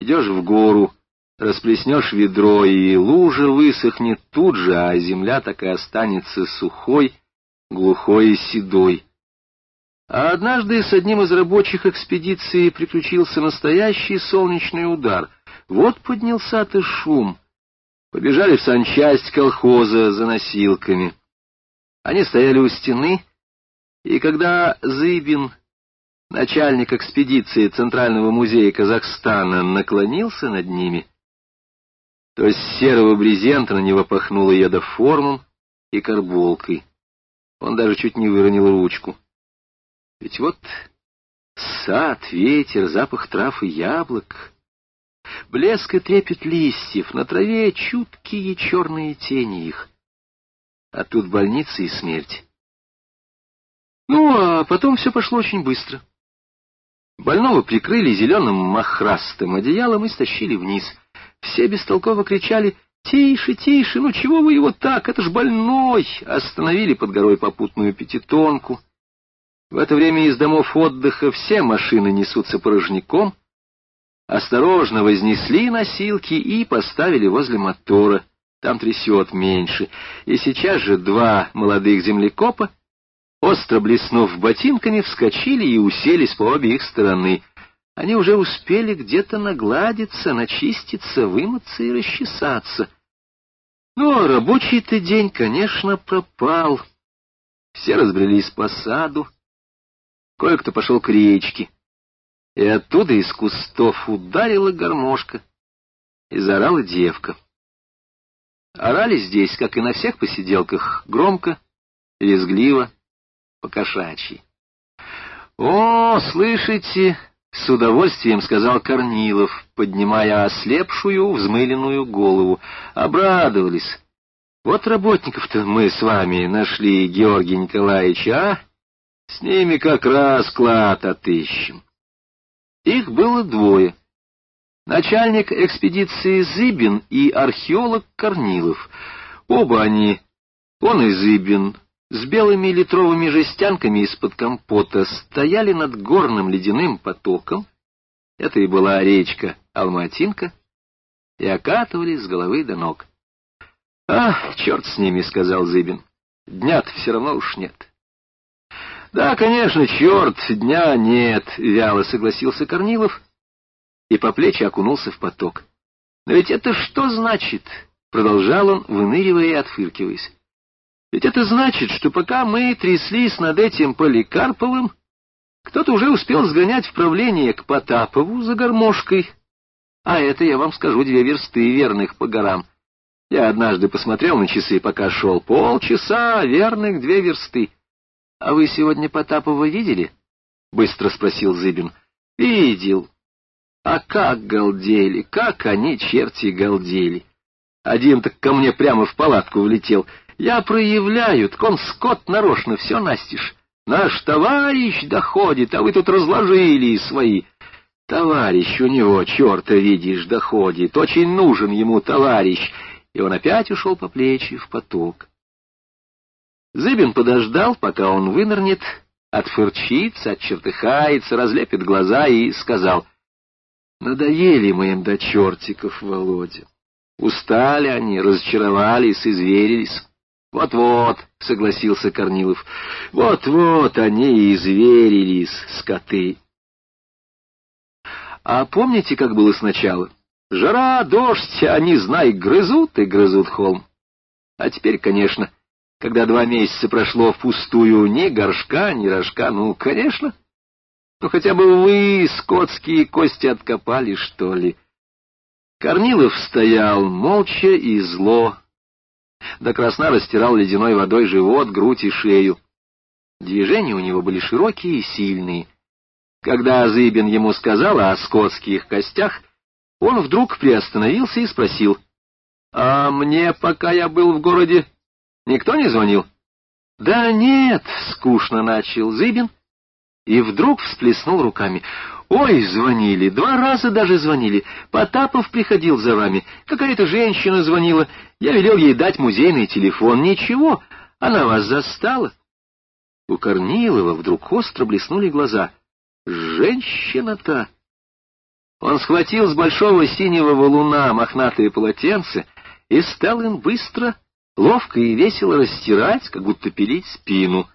Идешь в гору, расплеснешь ведро, и лужа высохнет тут же, а земля так и останется сухой, глухой и седой. А однажды с одним из рабочих экспедиции приключился настоящий солнечный удар. Вот поднялся-то шум. Побежали в санчасть колхоза за носилками. Они стояли у стены, и когда Зыбин, начальник экспедиции Центрального музея Казахстана, наклонился над ними, то с серого брезента на него пахнуло ядоформом и карболкой. Он даже чуть не выронил ручку. Ведь вот сад, ветер, запах трав и яблок, блеск и трепет листьев, на траве чуткие черные тени их. А тут больница и смерть. Ну, а потом все пошло очень быстро. Больного прикрыли зеленым махрастым одеялом и стащили вниз. Все бестолково кричали «Тише, тише, ну чего вы его так, это ж больной!» Остановили под горой попутную пятитонку. В это время из домов отдыха все машины несутся порожняком. Осторожно вознесли носилки и поставили возле мотора. Там трясет меньше. И сейчас же два молодых землекопа остро блеснув ботинками, вскочили и уселись по обе их стороны. Они уже успели где-то нагладиться, начиститься, вымыться и расчесаться. Ну, а рабочий-то день, конечно, пропал. Все разбрелись по саду. Кое-кто пошел к речке. И оттуда из кустов ударила гармошка и заорала девка. Орали здесь, как и на всех посиделках, громко, резгливо, покошачьи. «О, слышите!» — с удовольствием сказал Корнилов, поднимая ослепшую, взмыленную голову. Обрадовались. «Вот работников-то мы с вами нашли, Георгий Николаевич, а? С ними как раз клад отыщем». Их было двое. Начальник экспедиции Зыбин и археолог Корнилов. Оба они, он и Зыбин, с белыми литровыми жестянками из-под компота стояли над горным ледяным потоком, это и была речка Алматинка, и окатывали с головы до ног. — А, черт с ними, — сказал Зыбин, — дня-то все равно уж нет. — Да, конечно, черт, дня нет, — вяло согласился Корнилов и по плечи окунулся в поток. — Но ведь это что значит? — продолжал он, выныривая и отфыркиваясь. Ведь это значит, что пока мы тряслись над этим Поликарповым, кто-то уже успел сгонять в правление к Потапову за гармошкой. А это, я вам скажу, две версты верных по горам. Я однажды посмотрел на часы, пока шел. Полчаса, верных две версты. — А вы сегодня Потапова видели? — быстро спросил Зыбин. — Видел. А как галдели, как они, черти, галдели. Один так ко мне прямо в палатку влетел — я проявляю, тком скот нарочно все настишь. Наш товарищ доходит, а вы тут разложили свои. Товарищ у него, черта видишь, доходит, очень нужен ему товарищ. И он опять ушел по плечи в поток. Зыбин подождал, пока он вынырнет, отфырчится, отчертыхается, разлепит глаза и сказал, «Надоели мы им до чертиков, Володя. Устали они, разочаровались, изверились. «Вот-вот», — согласился Корнилов, — «вот-вот они и изверились, скоты». «А помните, как было сначала? Жара, дождь, они, знай, грызут и грызут холм. А теперь, конечно, когда два месяца прошло впустую, ни горшка, ни рожка, ну, конечно. Ну, хотя бы вы скотские кости откопали, что ли». Корнилов стоял молча и зло, до красна растирал ледяной водой живот, грудь и шею. Движения у него были широкие и сильные. Когда Зыбин ему сказал о скотских костях, он вдруг приостановился и спросил, «А мне, пока я был в городе, никто не звонил?» «Да нет», — скучно начал Зыбин, и вдруг всплеснул руками. «Ой, звонили, два раза даже звонили. Потапов приходил за вами. Какая-то женщина звонила. Я велел ей дать музейный телефон. Ничего, она вас застала». У Корнилова вдруг остро блеснули глаза. «Женщина-то!» Он схватил с большого синего валуна мохнатые полотенце и стал им быстро, ловко и весело растирать, как будто пилить спину.